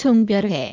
송별회